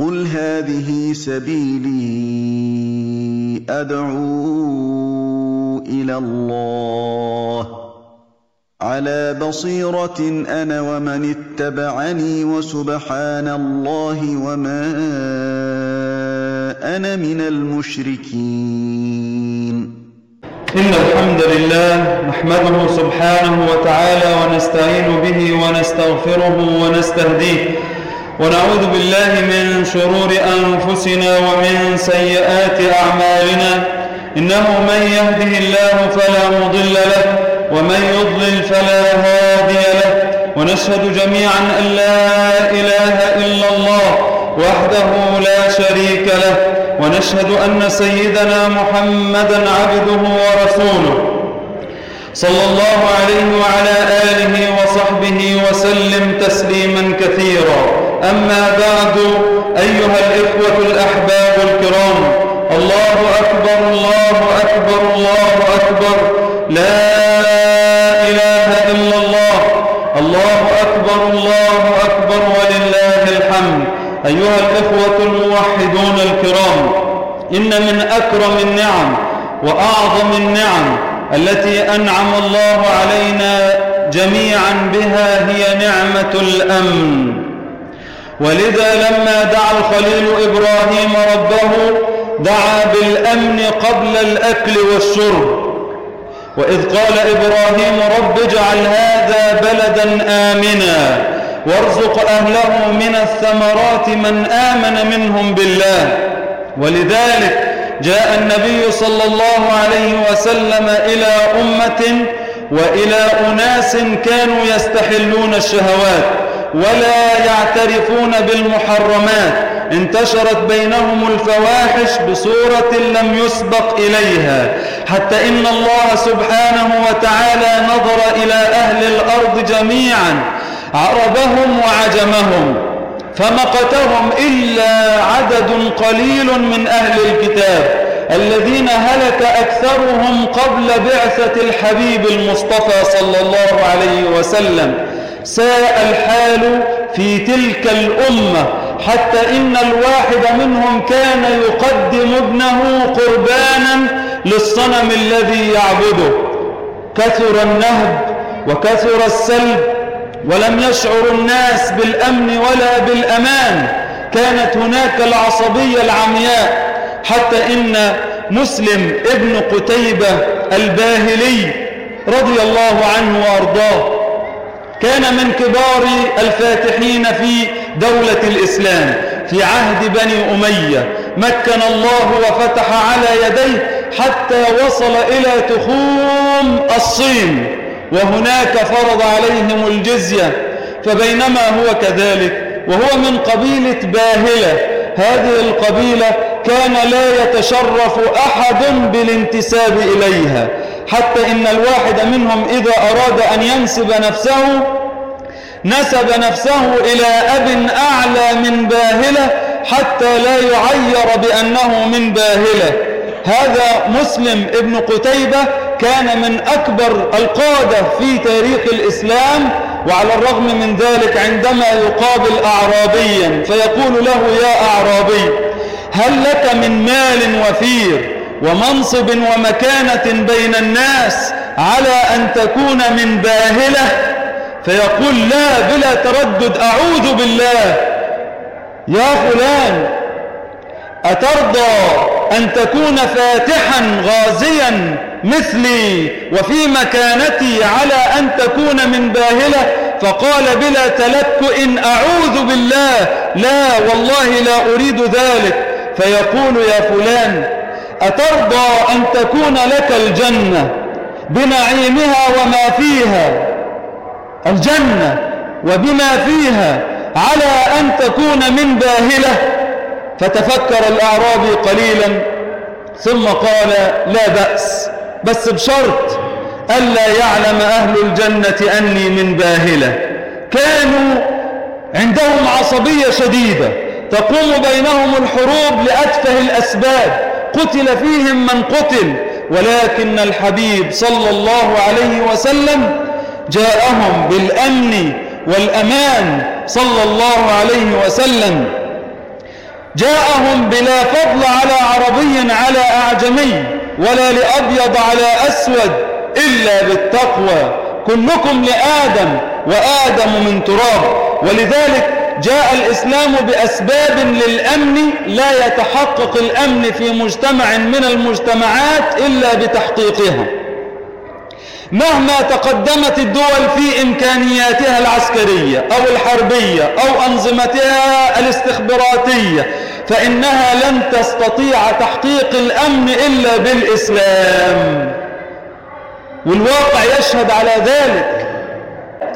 قل هذه سبيلي ادعو إلى الله على بصيره أنا ومن اتبعني وسبحان الله وما أنا من المشركين. إن الحمد لله نحمده سبحانه وتعالى ونستعين به ونستغفره ونستهديه. ونعوذ بالله من شرور أنفسنا ومن سيئات أعمالنا. إنه من يهده الله فلا مضل له ومن يضلل فلا هادي له. ونشهد جميعا أن لا إله إلا الله وحده لا شريك له. ونشهد أن سيدنا محمدا عبده ورسوله. صلى الله عليه وعلى آله وصحبه وسلم تسليما كثيرا. أما بعد أيها الإخوة الأحباب الكرام الله أكبر الله أكبر الله أكبر لا إله إلا الله الله أكبر الله أكبر ولله الحمد. أيها الإخوة الموحدون الكرام إن من أكرم النعم وأعظم النعم التي أنعم الله علينا جميعا بها هي نعمة الأمن. ولذا لما دعا الخليل إبراهيم ربه دعا بالأمن قبل الأكل والشرب. وإذ قال إبراهيم رب اجعل هذا بلدا آمنا وارزق أهله من الثمرات من آمن منهم بالله. ولذلك جاء النبي صلى الله عليه وسلم إلى أمة وإلى أناس كانوا يستحلون الشهوات. ولا يعترفون بالمحرمات. انتشرت بينهم الفواحش بصورة لم يسبق إليها. حتى إن الله سبحانه وتعالى نظر إلى أهل الأرض جميعا عربهم وعجمهم فمقتهم إلا عدد قليل من أهل الكتاب الذين هلك أكثرهم قبل بعثة الحبيب المصطفى صلى الله عليه وسلم. ساء الحال في تلك الأمة حتى إن الواحد منهم كان يقدم ابنه قربانا للصنم الذي يعبده. كثر النهب وكثر السلب ولم يشعر الناس بالأمن ولا بالأمان. كانت هناك العصبية العمياء حتى إن مسلم ابن قتيبة الباهلي رضي الله عنه وأرضاه كان من كبار الفاتحين في دولة الإسلام في عهد بني أمية. مكن الله وفتح على يديه حتى وصل إلى تخوم الصين وهناك فرض عليهم الجزية. فبينما هو كذلك وهو من قبيلة باهلة هذه القبيلة كان لا يتشرف أحد بالانتساب إليها. حتى إن الواحد منهم إذا أراد أن ينسب نفسه نسب نفسه إلى أب أعلى من باهلة حتى لا يعير بأنه من باهلة. هذا مسلم ابن قتيبة كان من أكبر القادة في تاريخ الإسلام وعلى الرغم من ذلك عندما يقابل أعرابيا فيقول له يا أعرابي هل لك من مال وفير؟ ومنصب ومكانة بين الناس على أن تكون من باهلة. فيقول لا بلا تردد أعوذ بالله. يا فلان أترضى أن تكون فاتحا غازيا مثلي وفي مكانتي على أن تكون من باهلة؟ فقال بلا تلكؤ أعوذ بالله. لا والله لا أريد ذلك. فيقول يا فلان أترضى أن تكون لك الجنة بنعيمها وما فيها الجنة وبما فيها على أن تكون من باهلة. فتفكر الأعرابي قليلا ثم قال لا بأس بس بشرط ألا يعلم أهل الجنة أني من باهلة. كانوا عندهم عصبية شديدة تقوم بينهم الحروب لأتفه الأسباب. قتل فيهم من قتل ولكن الحبيب صلى الله عليه وسلم جاءهم بالأمن والأمان صلى الله عليه وسلم. جاءهم بلا فضل على عربي على أعجمي ولا لأبيض على أسود إلا بالتقوى. كلكم لآدم وآدم من تراب. ولذلك جاء الإسلام بأسباب للأمن لا يتحقق الأمن في مجتمع من المجتمعات إلا بتحقيقها. مهما تقدمت الدول في إمكانياتها العسكرية أو الحربية أو أنظمتها الاستخباراتية فإنها لن تستطيع تحقيق الأمن إلا بالإسلام. والواقع يشهد على ذلك.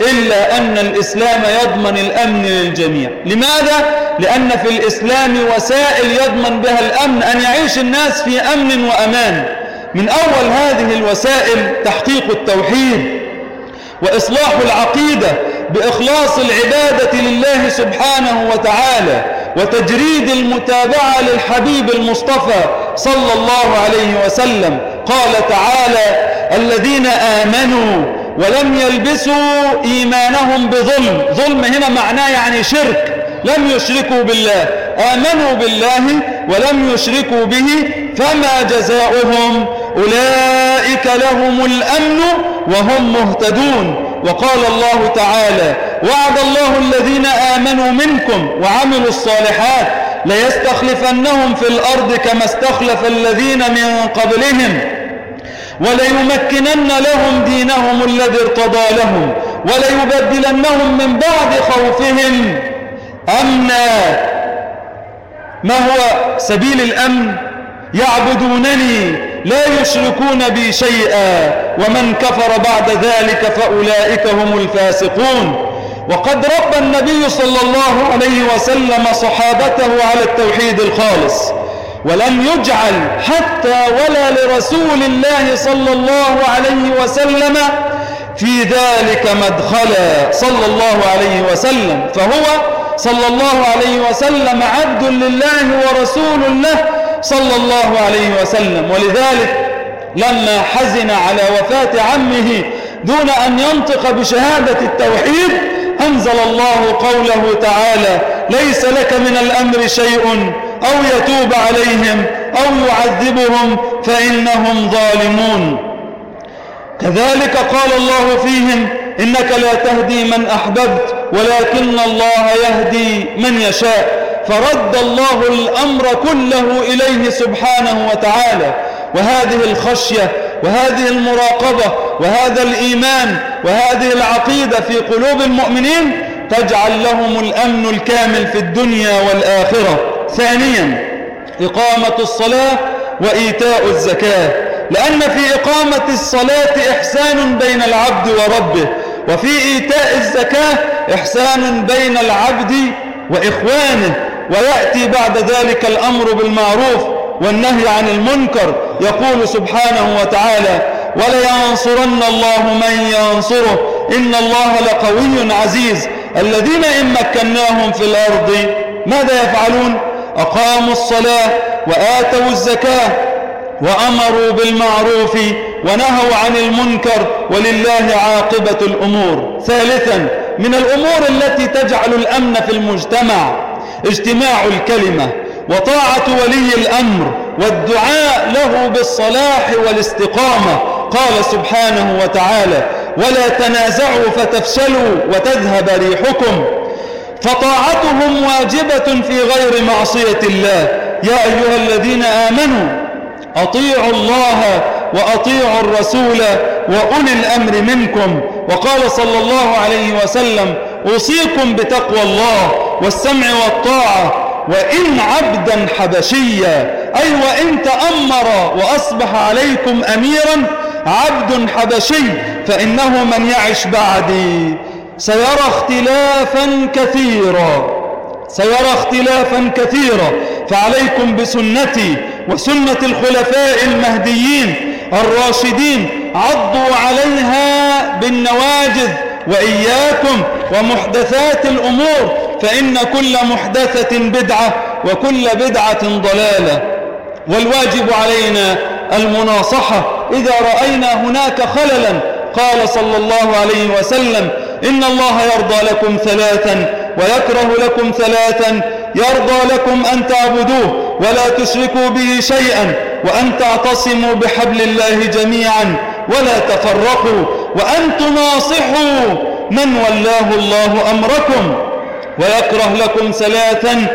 إلا أن الإسلام يضمن الأمن للجميع. لماذا؟ لأن في الإسلام وسائل يضمن بها الأمن أن يعيش الناس في أمن وأمان. من أول هذه الوسائل تحقيق التوحيد وإصلاح العقيدة بإخلاص العبادة لله سبحانه وتعالى وتجريد المتابعة للحبيب المصطفى صلى الله عليه وسلم. قال تعالى الذين آمنوا ولم يلبسوا إيمانهم بظلم. ظلم هنا معناه يعني شرك. لم يشركوا بالله. آمنوا بالله ولم يشركوا به فما جزاؤهم؟ أولئك لهم الأمن وهم مهتدون. وقال الله تعالى وعد الله الذين آمنوا منكم وعملوا الصالحات ليستخلفنهم في الأرض كما استخلف الذين من قبلهم. وليمكنن لهم دينهم الذي ارتضى لهم وليبدلنهم من بعد خوفهم. أمنا ما هو سبيل الأمن؟ يعبدونني لا يشركون بي شيئا ومن كفر بعد ذلك فأولئك هم الفاسقون. وقد رب النبي صلى الله عليه وسلم صحابته على التوحيد الخالص. ولم يجعل حتى ولا لرسول الله صلى الله عليه وسلم في ذلك مدخلا صلى الله عليه وسلم. فهو صلى الله عليه وسلم عبد لله ورسول له صلى الله عليه وسلم. ولذلك لما حزن على وفاة عمه دون أن ينطق بشهادة التوحيد أنزل الله قوله تعالى ليس لك من الأمر شيء أو يتوب عليهم أو يعذبهم فإنهم ظالمون. كذلك قال الله فيهم إنك لا تهدي من أحببت ولكن الله يهدي من يشاء. فرد الله الأمر كله إليه سبحانه وتعالى. وهذه الخشية وهذه المراقبة وهذا الإيمان وهذه العقيدة في قلوب المؤمنين تجعل لهم الأمن الكامل في الدنيا والآخرة. ثانيا إقامة الصلاة وإيتاء الزكاة. لأن في إقامة الصلاة إحسان بين العبد وربه وفي إيتاء الزكاة إحسان بين العبد وإخوانه. ويأتي بعد ذلك الأمر بالمعروف والنهي عن المنكر. يقول سبحانه وتعالى ولينصرن الله من ينصره. إن الله لقوي عزيز. الذين إن مكناهم في الأرض ماذا يفعلون؟ أقاموا الصلاة وآتوا الزكاة وأمروا بالمعروف ونهوا عن المنكر ولله عاقبة الأمور. ثالثا من الأمور التي تجعل الأمن في المجتمع اجتماع الكلمة وطاعة ولي الأمر والدعاء له بالصلاح والاستقامة. قال سبحانه وتعالى ولا تنازعوا فتفشلوا وتذهب ريحكم. فطاعتهم واجبة في غير معصية الله. يا أيها الذين آمنوا أطيعوا الله وأطيعوا الرسول وأولي الأمر منكم. وقال صلى الله عليه وسلم أوصيكم بتقوى الله والسمع والطاعة وإن عبدا حبشيا. أي وإن تأمر وأصبح عليكم أميرا عبد حبشي فإنه من يعش بعدي. سيرى اختلافا كثيرا. سيرى اختلافا كثيرا. فعليكم بسنتي وسنة الخلفاء المهديين الراشدين عضوا عليها بالنواجذ وإياكم ومحدثات الأمور فإن كل محدثة بدعة وكل بدعة ضلالة. والواجب علينا المناصحة إذا رأينا هناك خللا قال صلى الله عليه وسلم إن الله يرضى لكم ثلاثا ويكره لكم ثلاثا يرضى لكم أن تعبدوه ولا تشركوا به شيئا وأن تعتصموا بحبل الله جميعا ولا تفرقوا وأن تناصحوا من ولاه الله أمركم ويكره لكم ثلاثا؟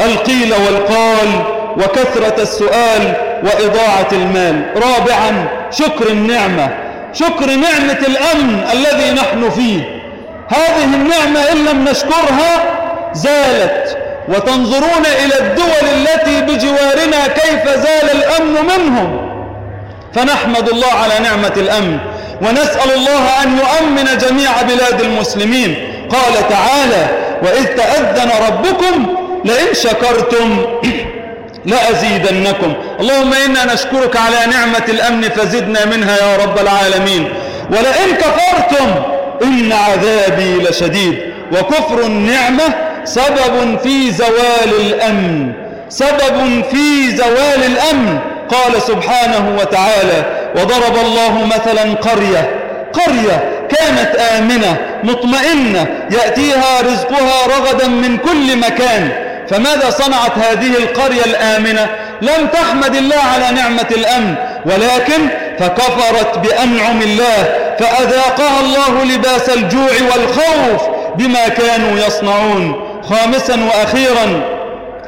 القيل والقال وكثرة السؤال وإضاعة المال. رابعا شكر النعمة. شكر نعمة الأمن الذي نحن فيه. هذه النعمة إن لم نشكرها زالت. وتنظرون إلى الدول التي بجوارنا كيف زال الأمن منهم. فنحمد الله على نعمة الأمن ونسأل الله أن يؤمن جميع بلاد المسلمين. قال تعالى وإذ تأذن ربكم لئن شكرتم لأزيدنكم اللهم إنا نشكرك على نعمة الأمن فزدنا منها يا رب العالمين. ولئن كفرتم إن عذابي لشديد. وكفر النعمة سبب في زوال الأمن. سبب في زوال الأمن. قال سبحانه وتعالى وضرب الله مثلا قرية. قرية كانت آمنة مطمئنة يأتيها رزقها رغدا من كل مكان. فماذا صنعت هذه القرية الآمنة؟ لم تحمد الله على نعمة الأمن. ولكن فكفرت بأنعم الله فأذاقها الله لباس الجوع والخوف بما كانوا يصنعون. خامسا وأخيرا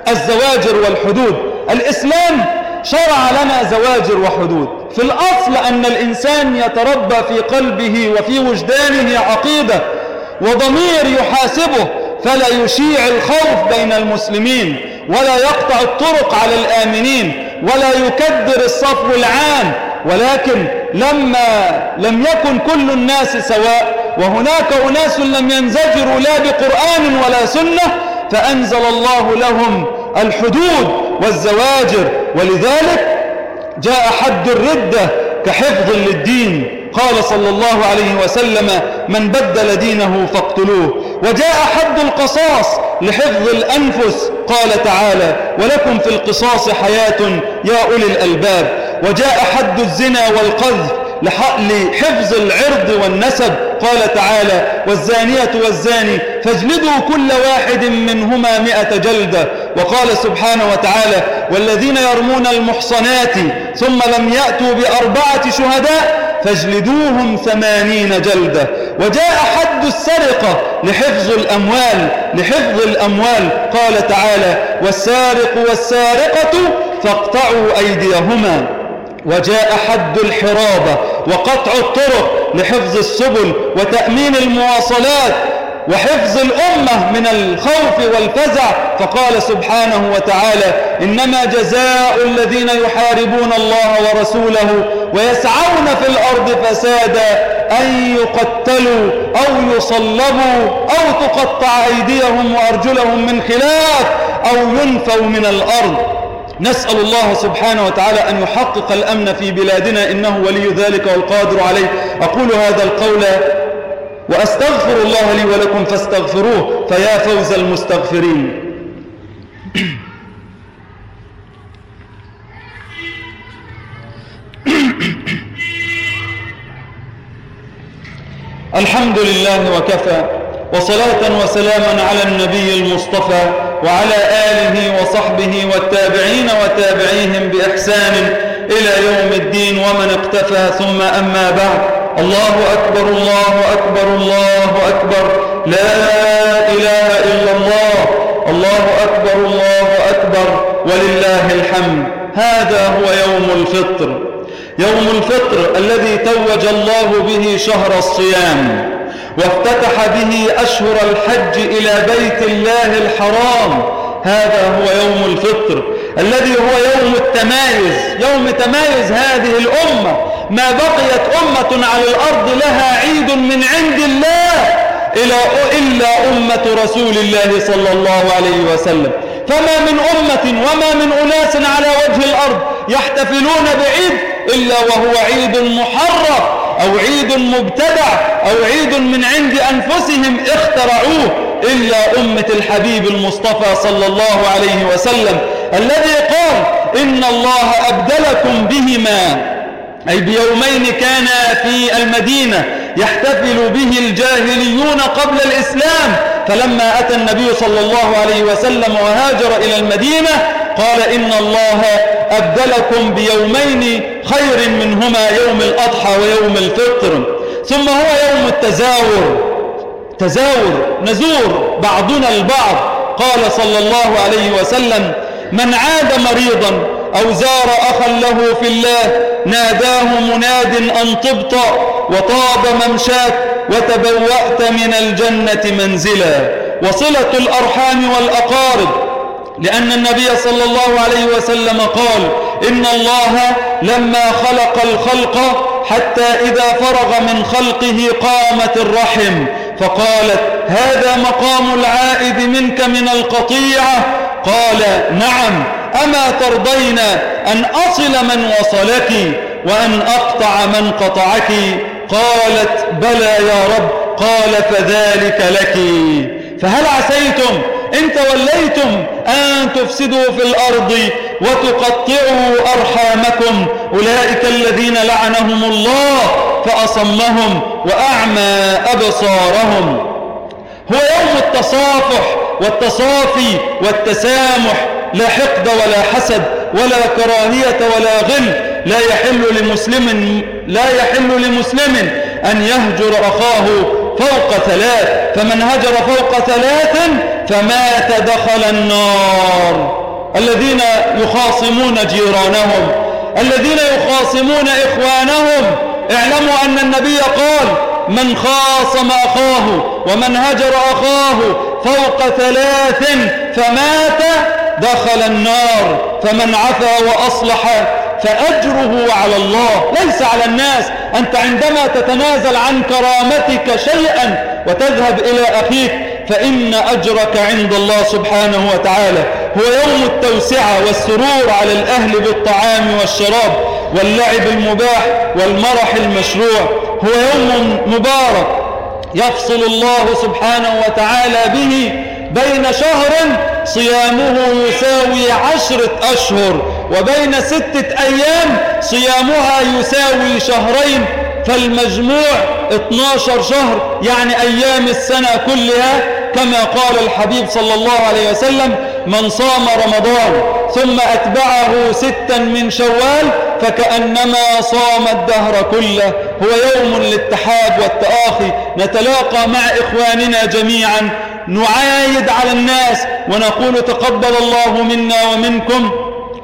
الزواجر والحدود. الإسلام شرع لنا زواجر وحدود. في الأصل أن الإنسان يتربى في قلبه وفي وجدانه عقيدة وضمير يحاسبه فلا يشيع الخوف بين المسلمين ولا يقطع الطرق على الآمنين ولا يكدر الصفو العام ولكن لما لم يكن كل الناس سواء وهناك أناس لم ينزجروا لا بقرآن ولا سنة فأنزل الله لهم الحدود والزواجر. ولذلك جاء حد الردة كحفظ للدين. قال صلى الله عليه وسلم من بدل دينه فاقتلوه. وجاء حد القصاص لحفظ الأنفس. قال تعالى ولكم في القصاص حياة يا أولي الألباب. وجاء حد الزنا والقذف لحفظ العرض والنسب. قال تعالى والزانية والزاني فاجلدوا كل واحد منهما مئة جلدة. وقال سبحانه وتعالى والذين يرمون المحصنات ثم لم يأتوا بأربعة شهداء فاجلدوهم ثمانين جلدة. وجاء حد السرقة لحفظ الأموال لحفظ الأموال. قال تعالى والسارق والسارقة فاقطعوا أيديهما. وجاء حد الحرابة وقطع الطرق لحفظ السبل وتأمين المواصلات وحفظ الأمة من الخوف والفزع. فقال سبحانه وتعالى إنما جزاء الذين يحاربون الله ورسوله ويسعون في الأرض فسادا أن يقتلوا أو يصلبوا أو تقطع أيديهم وأرجلهم من خلاف أو ينفوا من الأرض. نسأل الله سبحانه وتعالى أن يحقق الأمن في بلادنا إنه ولي ذلك والقادر عليه. أقول هذا القول وأستغفر الله لي ولكم فاستغفروه فيا فوز المستغفرين. الحمد لله وكفى وصلاة وسلاما على النبي المصطفى وعلى آله وصحبه والتابعين وتابعيهم بإحسان إلى يوم الدين ومن اقتفى ثم أما بعد. الله أكبر الله أكبر الله أكبر. لا إله إلا الله. الله أكبر الله أكبر. ولله الحمد. هذا هو يوم الفطر. يوم الفطر الذي توج الله به شهر الصيام. وافتتح به أشهر الحج إلى بيت الله الحرام. هذا هو يوم الفطر الذي هو يوم التمايز. يوم تمايز هذه الأمة. ما بقيت أمة على الأرض لها عيد من عند الله إلا أمة رسول الله صلى الله عليه وسلم. فما من أمة وما من أناس على وجه الأرض يحتفلون بعيد إلا وهو عيد محرف أو عيد مبتدع أو عيد من عند أنفسهم اخترعوه إلا أمة الحبيب المصطفى صلى الله عليه وسلم الذي قال إن الله أبدلكم بهما. أي بيومين كان في المدينة يحتفل به الجاهليون قبل الإسلام فلما أتى النبي صلى الله عليه وسلم وهاجر إلى المدينة قال إن الله أبدلكم بيومين خير منهما يوم الأضحى ويوم الفطر. ثم هو يوم التزاور. تزاور نزور بعضنا البعض. قال صلى الله عليه وسلم من عاد مريضا أو زار أخا له في الله ناداه مناد أن طبط وطاب ممشاك وتبوأت من الجنة منزلا. وصلة الأرحام والأقارب. لأن النبي صلى الله عليه وسلم قال إن الله لما خلق الخلق حتى إذا فرغ من خلقه قامت الرحم. فقالت هذا مقام العائد منك من القطيعة؟ قال نعم. أما ترضين أن أصل من وصلك وأن أقطع من قطعك؟ قالت بلى يا رب. قال فذلك لك. فهل عسيتم إن توليتم أن تفسدوا في الأرض وتقطعوا أرحامكم أولئك الذين لعنهم الله فأصمهم وأعمى أبصارهم. هو يوم التصافح والتصافي والتسامح لا حقد ولا حسد ولا كراهية ولا غل. لا يحل لمسلم لا يحل لمسلم أن يهجر أخاه فوق ثلاث فمن هجر فوق ثلاث فمات دخل النار. الذين يخاصمون جيرانهم الذين يخاصمون إخوانهم. اعلموا أن النبي قال من خاصم أخاه ومن هجر أخاه فوق ثلاث فمات دخل النار. فمن عفا وأصلح فأجره على الله. ليس على الناس أنت عندما تتنازل عن كرامتك شيئا وتذهب إلى أخيك فإن أجرك عند الله سبحانه وتعالى هو يوم التوسعة والسرور على الأهل بالطعام والشراب واللعب المباح والمرح المشروع. هو يوم مبارك يفصل الله سبحانه وتعالى به بين شهر صيامه يساوي عشرة أشهر وبين ستة أيام صيامها يساوي شهرين. فالمجموع 12 شهر يعني أيام السنة كلها كما قال الحبيب صلى الله عليه وسلم من صام رمضان ثم أتبعه ستا من شوال فكأنما صام الدهر كله. هو يوم للتحاب والتآخي. نتلاقى مع إخواننا جميعا. نعايد على الناس ونقول تقبل الله منا ومنكم.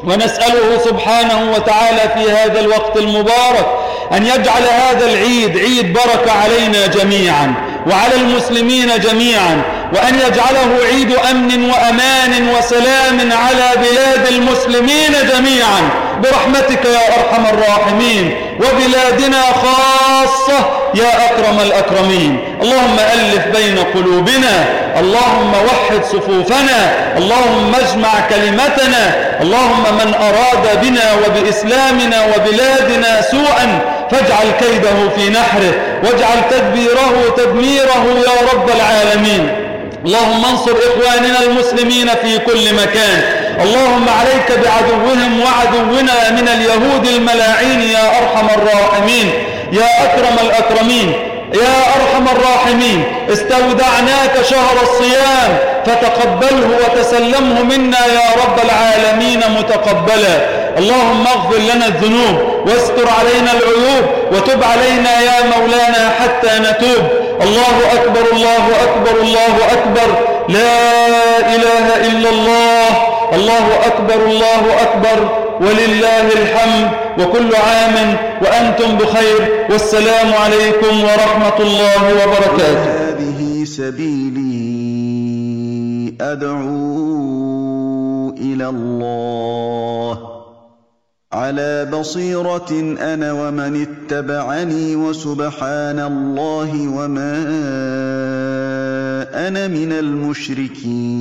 ونسأله سبحانه وتعالى في هذا الوقت المبارك أن يجعل هذا العيد عيد بركة علينا جميعا وعلى المسلمين جميعا وأن يجعله عيد أمن وأمان وسلام على بلاد المسلمين جميعا. برحمتك يا أرحم الراحمين وبلادنا خاصة يا أكرم الأكرمين. اللهم ألف بين قلوبنا اللهم وحد صفوفنا اللهم اجمع كلمتنا اللهم من أراد بنا وبإسلامنا وبلادنا سوءا فاجعل كيده في نحره واجعل تدبيره تدميره يا رب العالمين. اللهم انصر إخواننا المسلمين في كل مكان اللهم عليك بعدوهم وعدونا من اليهود الملاعين يا أرحم الراحمين يا أكرم الأكرمين يا أرحم الراحمين. استودعناك شهر الصيام فتقبله وتسلمه منا يا رب العالمين متقبلا. اللهم اغفر لنا الذنوب واستر علينا العيوب وتب علينا يا مولانا حتى نتوب. الله أكبر الله أكبر الله أكبر. لا إله إلا الله. الله أكبر الله أكبر ولله الحمد وكل عام وأنتم بخير والسلام عليكم ورحمة الله وبركاته. هذه سبيلي أدعو إلى الله على بصيرة أنا ومن اتبعني وسبحان الله وما أنا من المشركين.